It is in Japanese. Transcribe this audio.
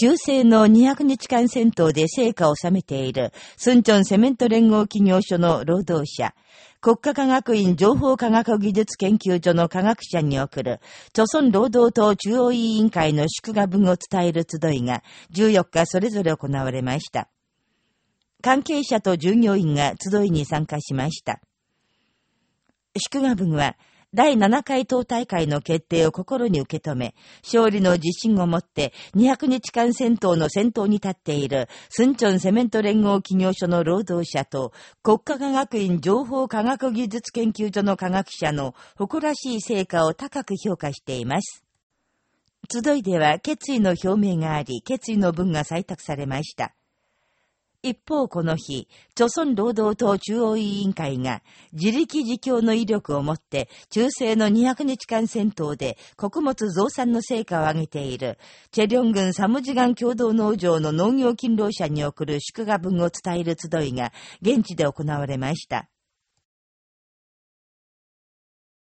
中世の200日間戦闘で成果を収めている、スンチョンセメント連合企業所の労働者、国家科学院情報科学技術研究所の科学者に送る、朝鮮労働党中央委員会の祝賀文を伝える集いが、14日それぞれ行われました。関係者と従業員が集いに参加しました。祝賀文は、第7回党大会の決定を心に受け止め、勝利の自信を持って200日間戦闘の先頭に立っている、スンチョンセメント連合企業所の労働者と、国家科学院情報科学技術研究所の科学者の誇らしい成果を高く評価しています。集いでは決意の表明があり、決意の文が採択されました。一方この日、朝鮮労働党中央委員会が自力自強の威力をもって中世の200日間戦闘で穀物増産の成果を上げているチェリョン郡サムジガン共同農場の農業勤労者に送る祝賀文を伝える集いが現地で行われました。